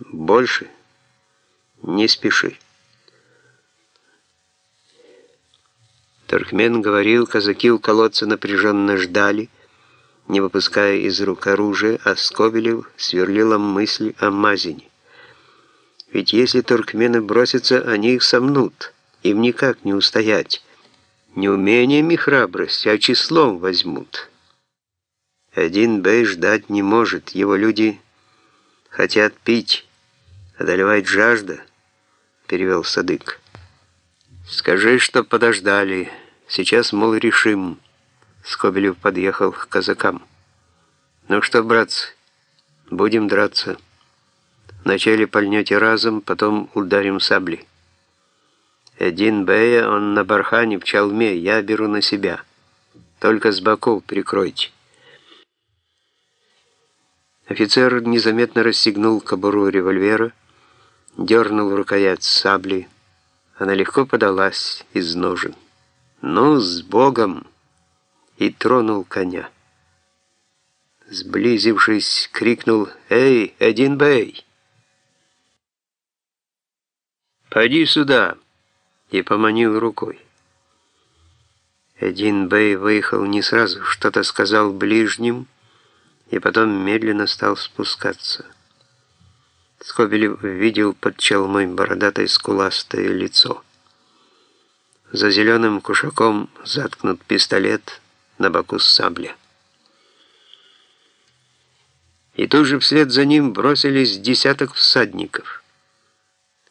Больше не спеши. Туркмен говорил, казаки у колодца напряженно ждали, не выпуская из рук оружия, а Скобелев сверлила мысль о Мазине. Ведь если туркмены бросятся, они их сомнут, им никак не устоять. Не умением и храбростью, а числом возьмут. Один бей ждать не может, его люди хотят пить, одолевает жажда, перевел Садык. Скажи, что подождали, сейчас, мол, решим. Скобелев подъехал к казакам. Ну что, братцы, будем драться. Вначале пальнете разом, потом ударим сабли. Один Бэя, он на бархане в чалме, я беру на себя. Только с боков прикройте. Офицер незаметно расстегнул кобуру револьвера, дернул рукоять сабли. Она легко подалась из ножен. «Ну, с Богом!» и тронул коня. Сблизившись, крикнул «Эй, один бей!» «Поди сюда!» и поманил рукой. Один Бэй выехал не сразу, что-то сказал ближним, и потом медленно стал спускаться. Скобелев видел под челмой бородатое скуластое лицо. За зеленым кушаком заткнут пистолет, на боку сабля. И тут же вслед за ним бросились десяток всадников.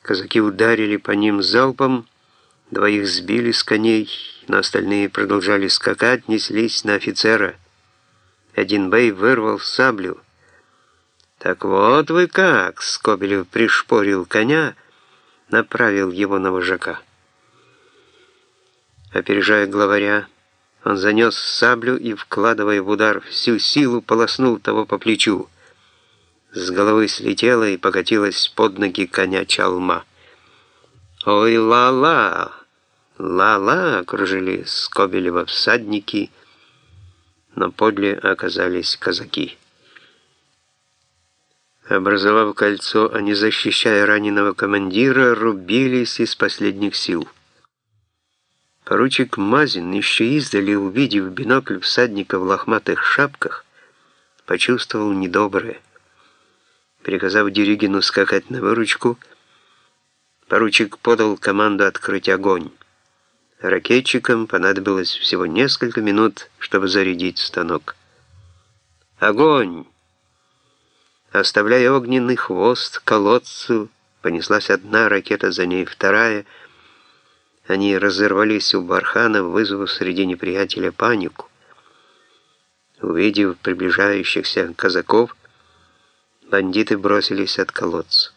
Казаки ударили по ним залпом, Двоих сбили с коней, но остальные продолжали скакать, неслись на офицера. Один бей вырвал саблю. «Так вот вы как!» — Скобелев пришпорил коня, направил его на вожака. Опережая главаря, он занес саблю и, вкладывая в удар всю силу, полоснул того по плечу. С головы слетела и покатилась под ноги коня чалма. «Ой, ла-ла! Ла-ла!» — окружили Скобелева всадники, но подле оказались казаки. Образовав кольцо, они, защищая раненого командира, рубились из последних сил. Поручик Мазин, еще издали увидев бинокль всадника в лохматых шапках, почувствовал недоброе. Приказав Дерюгину скакать на выручку, Поручик подал команду открыть огонь. Ракетчикам понадобилось всего несколько минут, чтобы зарядить станок. Огонь! Оставляя огненный хвост колодцу, понеслась одна ракета, за ней вторая. Они разорвались у бархана, вызвав среди неприятеля панику. Увидев приближающихся казаков, бандиты бросились от колодца.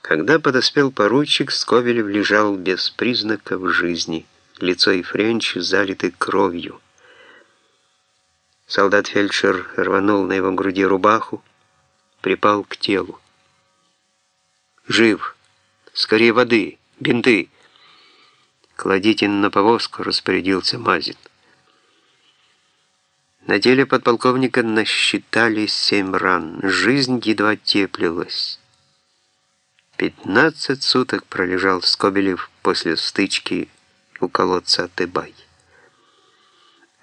Когда подоспел поручик, Скобелев лежал без признаков жизни, лицо и френч залиты кровью. Солдат-фельдшер рванул на его груди рубаху, припал к телу. «Жив! Скорее воды! Бинты!» «Кладите на повозку», — распорядился Мазин. На теле подполковника насчитали семь ран. Жизнь едва теплилась. Пятнадцать суток пролежал Скобелев после стычки у колодца Тыбай.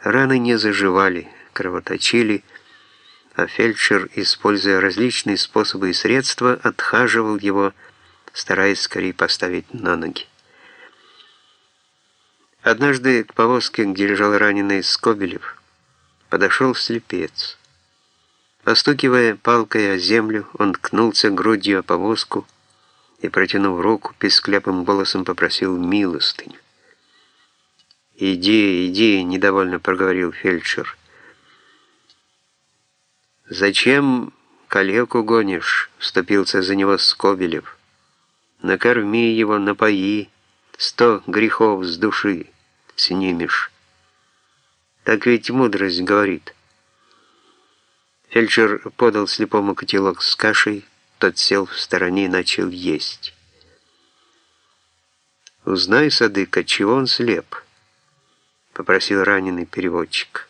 Раны не заживали, кровоточили, а фельдшер, используя различные способы и средства, отхаживал его, стараясь скорее поставить на ноги. Однажды к повозке, где лежал раненый Скобелев, подошел слепец. Постукивая палкой о землю, он ткнулся грудью о повозку, и, протянув руку, пискляпым голосом попросил милостыню. «Иди, иди», — недовольно проговорил фельдшер. «Зачем калеку гонишь?» — вступился за него Скобелев. «Накорми его, напои, сто грехов с души снимешь». Так ведь мудрость говорит. Фельдшер подал слепому котелок с кашей, тот сел в стороне и начал есть. «Узнай, Садык, чего он слеп?» — попросил раненый переводчик.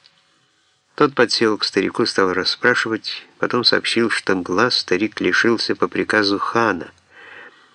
Тот подсел к старику, стал расспрашивать, потом сообщил, что глаз старик лишился по приказу хана,